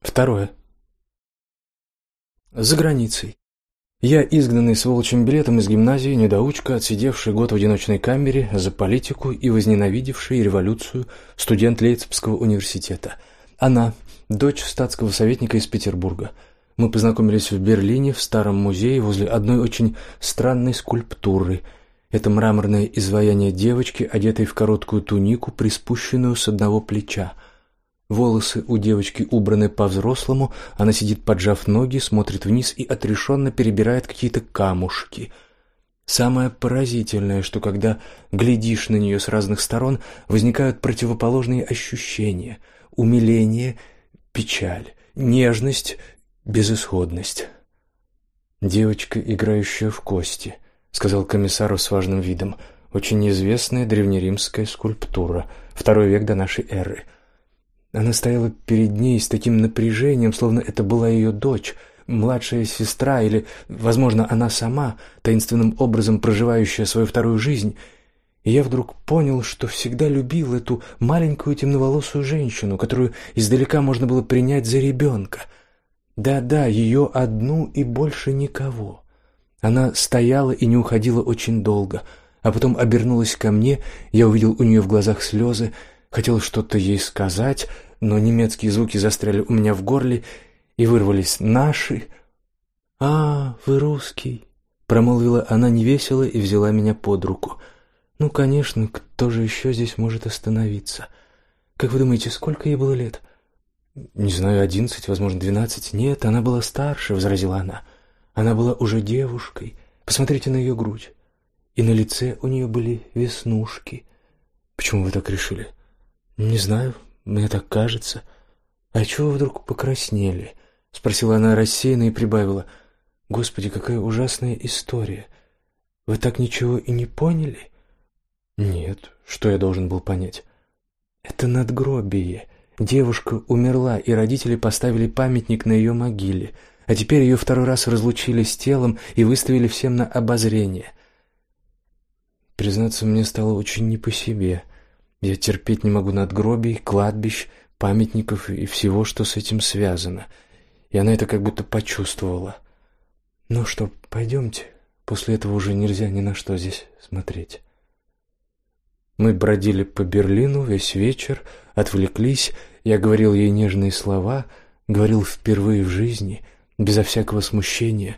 Второе. За границей. Я, изгнанный с волчьим билетом из гимназии, недоучка, отсидевший год в одиночной камере за политику и возненавидевший революцию, студент Лейпцигского университета. Она, дочь статского советника из Петербурга. Мы познакомились в Берлине в старом музее возле одной очень странной скульптуры. Это мраморное изваяние девочки, одетой в короткую тунику, приспущенную с одного плеча – Волосы у девочки убраны по-взрослому, она сидит поджав ноги, смотрит вниз и отрешенно перебирает какие-то камушки. Самое поразительное, что когда глядишь на нее с разных сторон, возникают противоположные ощущения: умиление, печаль, нежность, безысходность. Девочка, играющая в кости, сказал комиссару с важным видом. Очень известная древнеримская скульптура, второй век до нашей эры. Она стояла перед ней с таким напряжением, словно это была ее дочь, младшая сестра или, возможно, она сама, таинственным образом проживающая свою вторую жизнь. И я вдруг понял, что всегда любил эту маленькую темноволосую женщину, которую издалека можно было принять за ребенка. Да-да, ее одну и больше никого. Она стояла и не уходила очень долго, а потом обернулась ко мне, я увидел у нее в глазах слезы, Хотел что-то ей сказать, но немецкие звуки застряли у меня в горле и вырвались наши. «А, вы русский», — промолвила она невесело и взяла меня под руку. «Ну, конечно, кто же еще здесь может остановиться? Как вы думаете, сколько ей было лет?» «Не знаю, одиннадцать, возможно, двенадцать. Нет, она была старше», — возразила она. «Она была уже девушкой. Посмотрите на ее грудь. И на лице у нее были веснушки. Почему вы так решили?» «Не знаю, мне так кажется. А чего вы вдруг покраснели?» — спросила она рассеянно и прибавила. «Господи, какая ужасная история! Вы так ничего и не поняли?» «Нет, что я должен был понять?» «Это надгробие. Девушка умерла, и родители поставили памятник на ее могиле, а теперь ее второй раз разлучили с телом и выставили всем на обозрение». Признаться, мне стало очень не по себе. Я терпеть не могу надгробий, кладбищ, памятников и всего, что с этим связано. И она это как будто почувствовала. Ну что, пойдемте. После этого уже нельзя ни на что здесь смотреть. Мы бродили по Берлину весь вечер, отвлеклись. Я говорил ей нежные слова, говорил впервые в жизни, безо всякого смущения.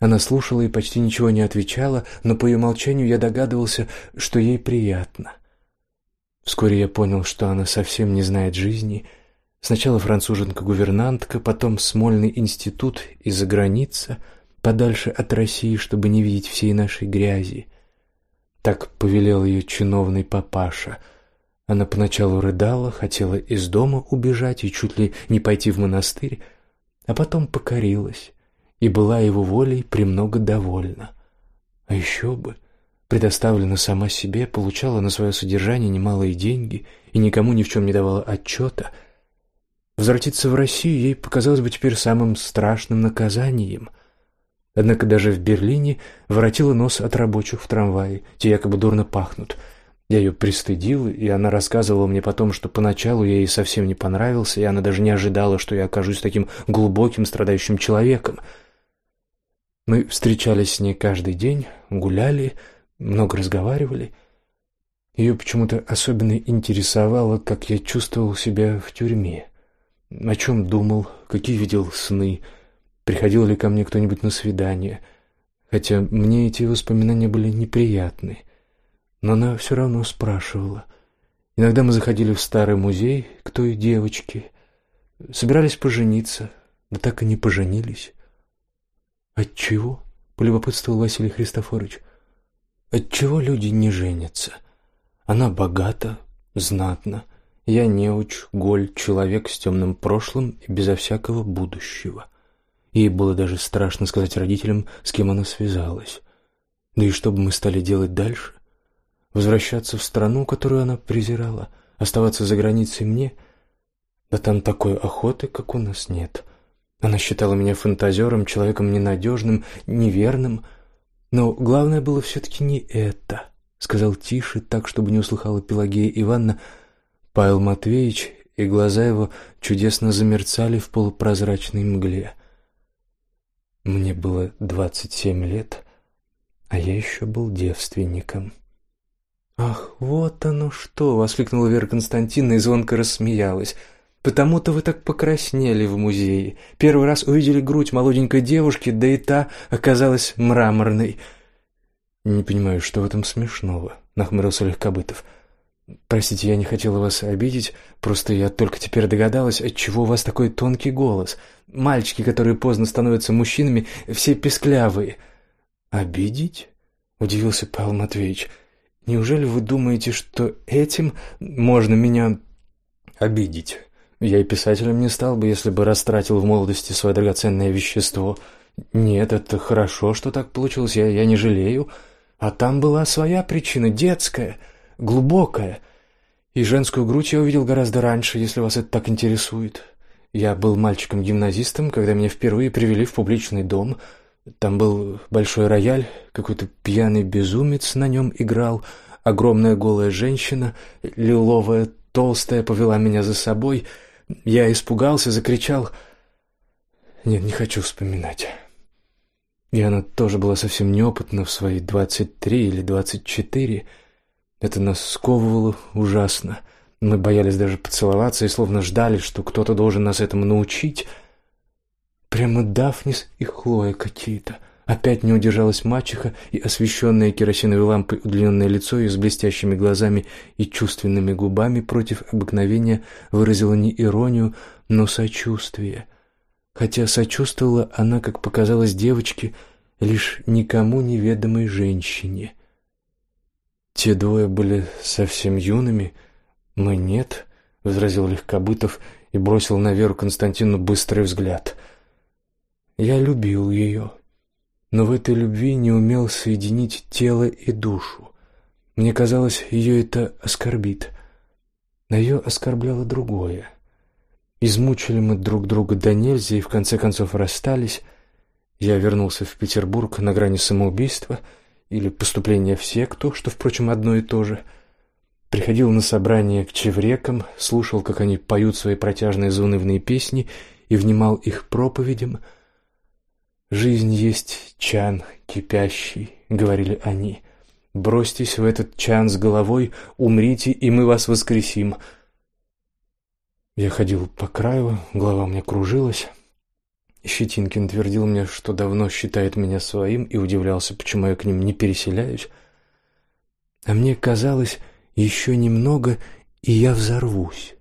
Она слушала и почти ничего не отвечала, но по ее молчанию я догадывался, что ей приятно. Вскоре я понял, что она совсем не знает жизни. Сначала француженка-гувернантка, потом Смольный институт и за граница, подальше от России, чтобы не видеть всей нашей грязи. Так повелел ее чиновный папаша. Она поначалу рыдала, хотела из дома убежать и чуть ли не пойти в монастырь, а потом покорилась и была его волей премного довольна. А еще бы предоставлена сама себе, получала на свое содержание немалые деньги и никому ни в чем не давала отчета. Возвратиться в Россию ей показалось бы теперь самым страшным наказанием. Однако даже в Берлине воротила нос от рабочих в трамвае, те якобы дурно пахнут. Я ее пристыдил, и она рассказывала мне потом, что поначалу я ей совсем не понравился, и она даже не ожидала, что я окажусь таким глубоким страдающим человеком. Мы встречались с ней каждый день, гуляли, много разговаривали. Ее почему-то особенно интересовало, как я чувствовал себя в тюрьме, о чем думал, какие видел сны, приходил ли ко мне кто-нибудь на свидание, хотя мне эти воспоминания были неприятны. Но она все равно спрашивала. Иногда мы заходили в старый музей к той девочке, собирались пожениться, да так и не поженились. От чего? полюбопытствовал Василий Христофорович. Отчего люди не женятся? Она богата, знатна. Я неуч, голь, человек с темным прошлым и безо всякого будущего. Ей было даже страшно сказать родителям, с кем она связалась. Да и что бы мы стали делать дальше? Возвращаться в страну, которую она презирала, оставаться за границей мне? Да там такой охоты, как у нас, нет. Она считала меня фантазером, человеком ненадежным, неверным, но главное было все-таки не это, сказал тише, так, чтобы не услыхала Пелагея Ивановна. Павел Матвеевич и глаза его чудесно замерцали в полупрозрачной мгле. Мне было двадцать семь лет, а я еще был девственником. «Ах, вот оно что!» — воскликнула Вера Константиновна и звонко рассмеялась. «Потому-то вы так покраснели в музее. Первый раз увидели грудь молоденькой девушки, да и та оказалась мраморной». «Не понимаю, что в этом смешного?» — нахмурился Легкобытов. «Простите, я не хотела вас обидеть, просто я только теперь догадалась, отчего у вас такой тонкий голос. Мальчики, которые поздно становятся мужчинами, все песклявые». «Обидеть?» — удивился Павел Матвеевич. «Неужели вы думаете, что этим можно меня обидеть? Я и писателем не стал бы, если бы растратил в молодости свое драгоценное вещество. Нет, это хорошо, что так получилось, я, я не жалею. А там была своя причина, детская, глубокая. И женскую грудь я увидел гораздо раньше, если вас это так интересует. Я был мальчиком-гимназистом, когда меня впервые привели в публичный дом — там был большой рояль, какой-то пьяный безумец на нем играл, огромная голая женщина, лиловая, толстая, повела меня за собой. Я испугался, закричал. Нет, не хочу вспоминать. И она тоже была совсем неопытна в свои двадцать три или двадцать четыре. Это нас сковывало ужасно. Мы боялись даже поцеловаться и словно ждали, что кто-то должен нас этому научить — Прямо Дафнис и Хлоя какие-то. Опять не удержалась мачеха, и освещенное керосиновой лампой удлиненное лицо ее с блестящими глазами и чувственными губами против обыкновения выразило не иронию, но сочувствие. Хотя сочувствовала она, как показалось девочке, лишь никому неведомой женщине. Те двое были совсем юными, мы нет, — возразил Легкобытов и бросил на Веру Константину быстрый взгляд — я любил ее, но в этой любви не умел соединить тело и душу. Мне казалось, ее это оскорбит. Но ее оскорбляло другое. Измучили мы друг друга до нельзя и в конце концов расстались. Я вернулся в Петербург на грани самоубийства или поступления в секту, что, впрочем, одно и то же. Приходил на собрания к чеврекам, слушал, как они поют свои протяжные заунывные песни и внимал их проповедям — «Жизнь есть чан кипящий», — говорили они. «Бросьтесь в этот чан с головой, умрите, и мы вас воскресим». Я ходил по краю, голова у меня кружилась. Щетинкин твердил мне, что давно считает меня своим, и удивлялся, почему я к ним не переселяюсь. А мне казалось, еще немного, и я взорвусь.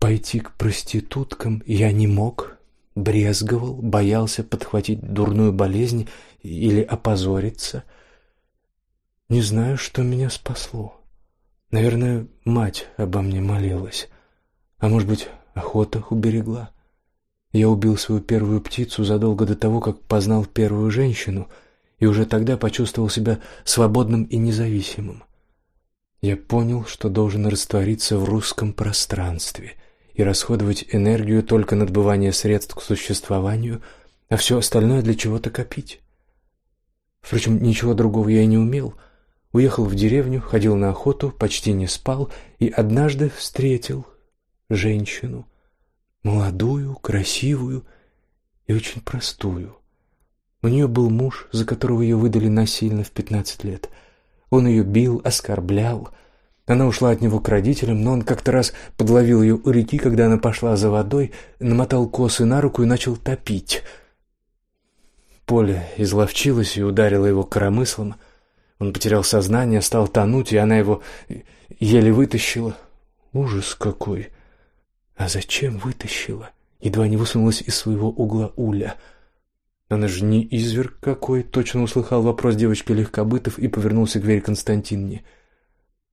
Пойти к проституткам я не мог, брезговал, боялся подхватить дурную болезнь или опозориться. Не знаю, что меня спасло. Наверное, мать обо мне молилась. А может быть, охота уберегла. Я убил свою первую птицу задолго до того, как познал первую женщину, и уже тогда почувствовал себя свободным и независимым. Я понял, что должен раствориться в русском пространстве — и расходовать энергию только на добывание средств к существованию, а все остальное для чего-то копить. Впрочем, ничего другого я и не умел. Уехал в деревню, ходил на охоту, почти не спал и однажды встретил женщину. Молодую, красивую и очень простую. У нее был муж, за которого ее выдали насильно в пятнадцать лет. Он ее бил, оскорблял, она ушла от него к родителям, но он как-то раз подловил ее у реки, когда она пошла за водой, намотал косы на руку и начал топить. Поля изловчилась и ударила его коромыслом. Он потерял сознание, стал тонуть, и она его еле вытащила. Ужас какой! А зачем вытащила? Едва не высунулась из своего угла Уля. Она же не изверг какой, точно услыхал вопрос девочки Легкобытов и повернулся к Вере Константиновне. —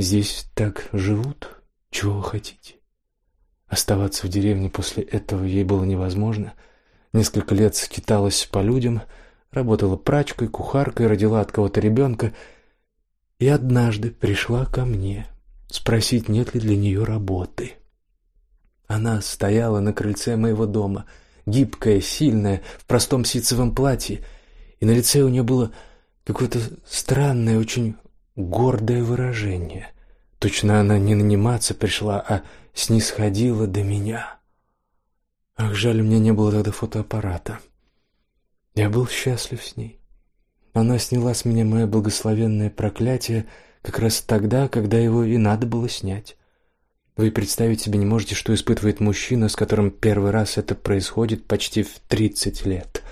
Здесь так живут, чего вы хотите? Оставаться в деревне после этого ей было невозможно. Несколько лет скиталась по людям, работала прачкой, кухаркой, родила от кого-то ребенка и однажды пришла ко мне спросить, нет ли для нее работы. Она стояла на крыльце моего дома, гибкая, сильная, в простом ситцевом платье, и на лице у нее было какое-то странное, очень гордое выражение. Точно она не наниматься пришла, а снисходила до меня. Ах, жаль, у меня не было тогда фотоаппарата. Я был счастлив с ней. Она сняла с меня мое благословенное проклятие как раз тогда, когда его и надо было снять. Вы представить себе не можете, что испытывает мужчина, с которым первый раз это происходит почти в тридцать лет.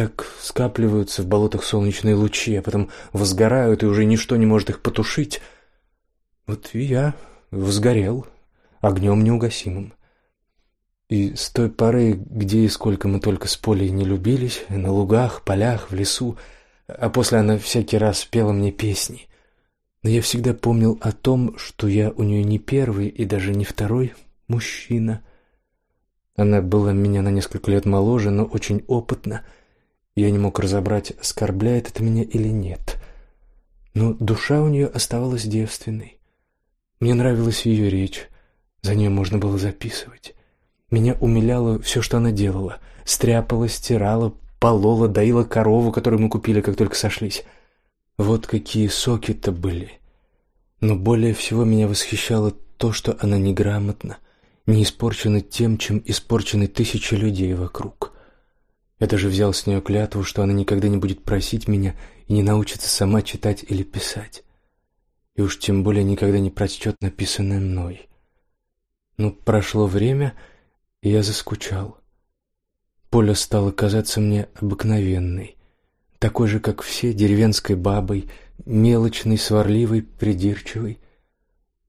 Так скапливаются в болотах солнечные лучи, а потом возгорают, и уже ничто не может их потушить. Вот и я возгорел огнем неугасимым. И с той поры, где и сколько мы только с Полей не любились, на лугах, полях, в лесу, а после она всякий раз пела мне песни. Но я всегда помнил о том, что я у нее не первый и даже не второй мужчина. Она была меня на несколько лет моложе, но очень опытна. Я не мог разобрать, оскорбляет это меня или нет. Но душа у нее оставалась девственной. Мне нравилась ее речь, за нее можно было записывать. Меня умиляло все, что она делала. Стряпала, стирала, полола, доила корову, которую мы купили, как только сошлись. Вот какие соки-то были. Но более всего меня восхищало то, что она неграмотна, не испорчена тем, чем испорчены тысячи людей вокруг. Я даже взял с нее клятву, что она никогда не будет просить меня и не научится сама читать или писать. И уж тем более никогда не прочтет написанное мной. Но прошло время, и я заскучал. Поля стала казаться мне обыкновенной, такой же, как все, деревенской бабой, мелочной, сварливой, придирчивой.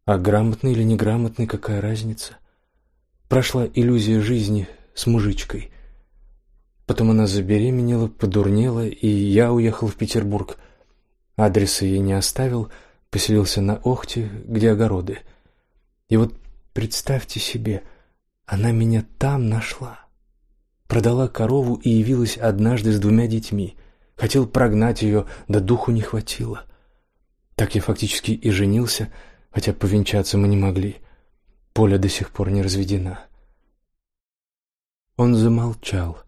А грамотный или неграмотный, какая разница? Прошла иллюзия жизни с мужичкой. Потом она забеременела, подурнела, и я уехал в Петербург. Адреса ей не оставил, поселился на Охте, где огороды. И вот представьте себе, она меня там нашла. Продала корову и явилась однажды с двумя детьми. Хотел прогнать ее, да духу не хватило. Так я фактически и женился, хотя повенчаться мы не могли. Поля до сих пор не разведена. Он замолчал.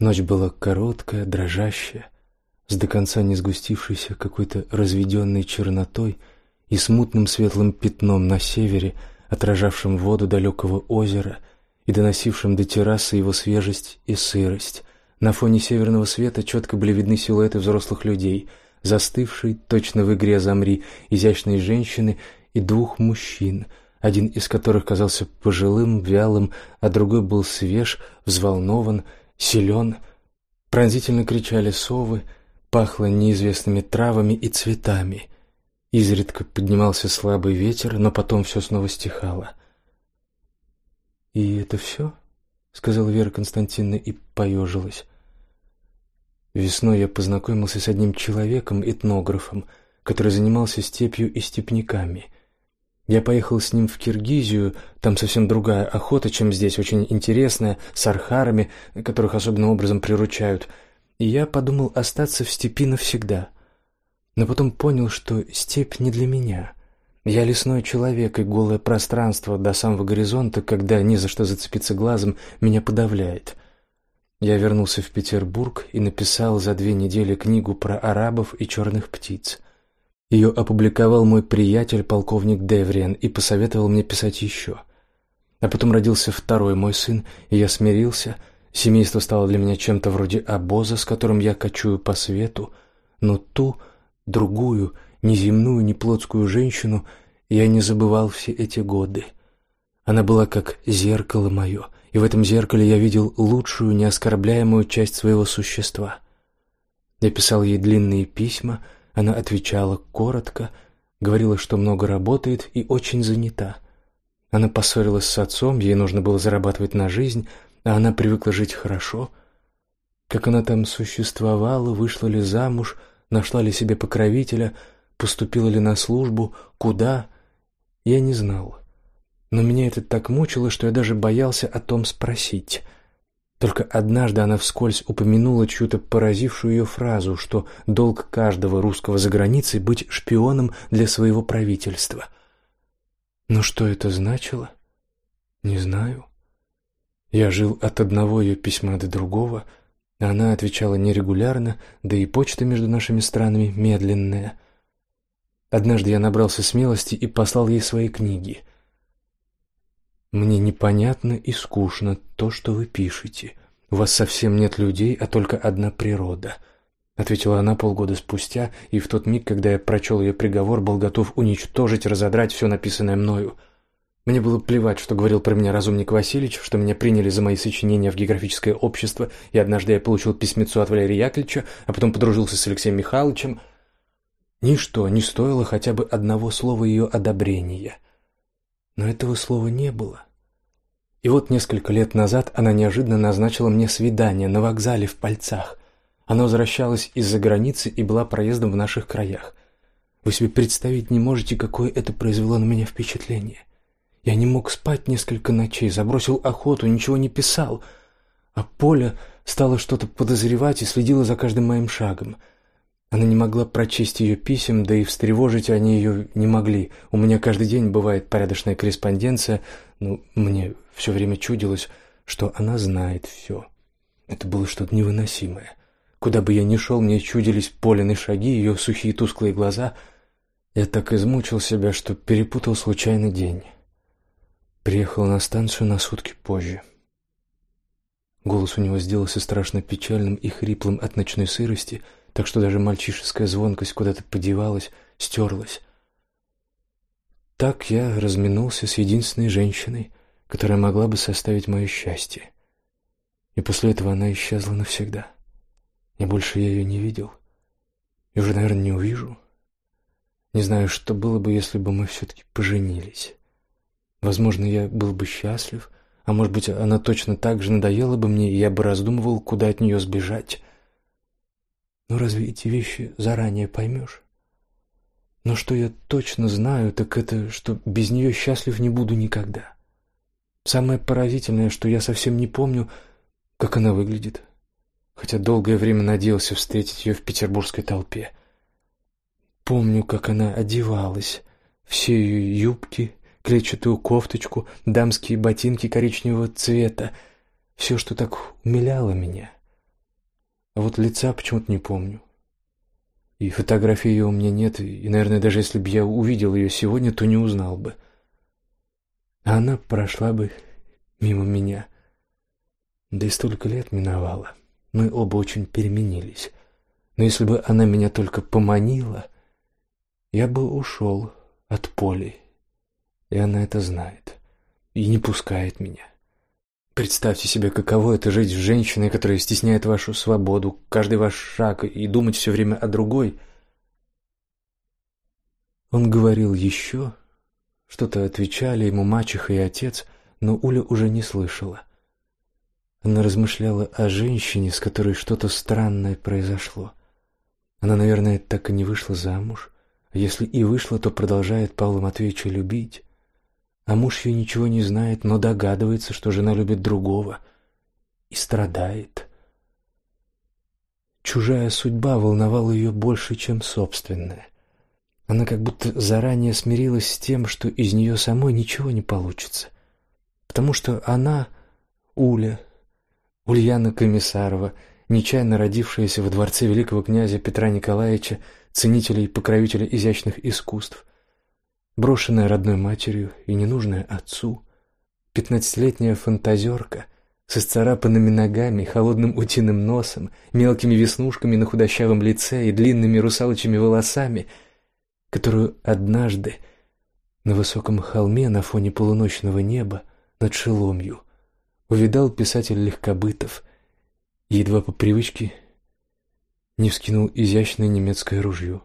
Ночь была короткая, дрожащая, с до конца не сгустившейся какой-то разведенной чернотой и смутным светлым пятном на севере, отражавшим воду далекого озера и доносившим до террасы его свежесть и сырость. На фоне северного света четко были видны силуэты взрослых людей, застывшей, точно в игре «Замри», изящной женщины и двух мужчин, один из которых казался пожилым, вялым, а другой был свеж, взволнован, силен. Пронзительно кричали совы, пахло неизвестными травами и цветами. Изредка поднимался слабый ветер, но потом все снова стихало. «И это все?» — сказала Вера Константиновна и поежилась. Весной я познакомился с одним человеком, этнографом, который занимался степью и степняками. Я поехал с ним в Киргизию, там совсем другая охота, чем здесь, очень интересная, с архарами, которых особенным образом приручают. И я подумал остаться в степи навсегда. Но потом понял, что степь не для меня. Я лесной человек, и голое пространство до самого горизонта, когда не за что зацепиться глазом, меня подавляет. Я вернулся в Петербург и написал за две недели книгу про арабов и черных птиц. Ее опубликовал мой приятель, полковник Девриан, и посоветовал мне писать еще. А потом родился второй мой сын, и я смирился. Семейство стало для меня чем-то вроде обоза, с которым я кочую по свету, но ту, другую, неземную, неплотскую женщину я не забывал все эти годы. Она была как зеркало мое, и в этом зеркале я видел лучшую, неоскорбляемую часть своего существа. Я писал ей длинные письма, она отвечала коротко, говорила, что много работает и очень занята. Она поссорилась с отцом, ей нужно было зарабатывать на жизнь, а она привыкла жить хорошо. Как она там существовала, вышла ли замуж, нашла ли себе покровителя, поступила ли на службу, куда, я не знал но меня это так мучило, что я даже боялся о том спросить. Только однажды она вскользь упомянула чью-то поразившую ее фразу, что долг каждого русского за границей быть шпионом для своего правительства. Но что это значило? Не знаю. Я жил от одного ее письма до другого, а она отвечала нерегулярно, да и почта между нашими странами медленная. Однажды я набрался смелости и послал ей свои книги — Мне непонятно и скучно то, что вы пишете. У вас совсем нет людей, а только одна природа. Ответила она полгода спустя, и в тот миг, когда я прочел ее приговор, был готов уничтожить, разодрать все написанное мною. Мне было плевать, что говорил про меня разумник Васильевич, что меня приняли за мои сочинения в географическое общество, и однажды я получил письмецо от Валерия Яковлевича, а потом подружился с Алексеем Михайловичем. Ничто не стоило хотя бы одного слова ее одобрения. Но этого слова не было. И вот несколько лет назад она неожиданно назначила мне свидание на вокзале в Пальцах. Она возвращалась из-за границы и была проездом в наших краях. Вы себе представить не можете, какое это произвело на меня впечатление. Я не мог спать несколько ночей, забросил охоту, ничего не писал. А Поля стала что-то подозревать и следила за каждым моим шагом — она не могла прочесть ее писем, да и встревожить они ее не могли. У меня каждый день бывает порядочная корреспонденция, но мне все время чудилось, что она знает все. Это было что-то невыносимое. Куда бы я ни шел, мне чудились Полины шаги, ее сухие тусклые глаза. Я так измучил себя, что перепутал случайный день. Приехал на станцию на сутки позже. Голос у него сделался страшно печальным и хриплым от ночной сырости — так что даже мальчишеская звонкость куда-то подевалась, стерлась. Так я разминулся с единственной женщиной, которая могла бы составить мое счастье. И после этого она исчезла навсегда. И больше я ее не видел. И уже, наверное, не увижу. Не знаю, что было бы, если бы мы все-таки поженились. Возможно, я был бы счастлив, а может быть, она точно так же надоела бы мне, и я бы раздумывал, куда от нее сбежать. Но разве эти вещи заранее поймешь? Но что я точно знаю, так это, что без нее счастлив не буду никогда. Самое поразительное, что я совсем не помню, как она выглядит, хотя долгое время надеялся встретить ее в петербургской толпе. Помню, как она одевалась, все ее юбки, клетчатую кофточку, дамские ботинки коричневого цвета, все, что так умиляло меня. А вот лица почему-то не помню. И фотографии ее у меня нет, и, наверное, даже если бы я увидел ее сегодня, то не узнал бы. А она прошла бы мимо меня. Да и столько лет миновало. Мы оба очень переменились. Но если бы она меня только поманила, я бы ушел от Поли. И она это знает. И не пускает меня. Представьте себе, каково это жить с женщиной, которая стесняет вашу свободу, каждый ваш шаг и думать все время о другой. Он говорил еще, что-то отвечали ему мачеха и отец, но Уля уже не слышала. Она размышляла о женщине, с которой что-то странное произошло. Она, наверное, так и не вышла замуж, а если и вышла, то продолжает Павла Матвеевича любить. А муж ее ничего не знает, но догадывается, что жена любит другого и страдает. Чужая судьба волновала ее больше, чем собственная. Она как будто заранее смирилась с тем, что из нее самой ничего не получится, потому что она, Уля, Ульяна Комиссарова, нечаянно родившаяся во дворце великого князя Петра Николаевича, ценителя и покровителя изящных искусств, брошенная родной матерью и ненужная отцу, пятнадцатилетняя фантазерка с исцарапанными ногами, холодным утиным носом, мелкими веснушками на худощавом лице и длинными русалочьими волосами, которую однажды на высоком холме на фоне полуночного неба над Шеломью увидал писатель Легкобытов едва по привычке не вскинул изящное немецкое ружье.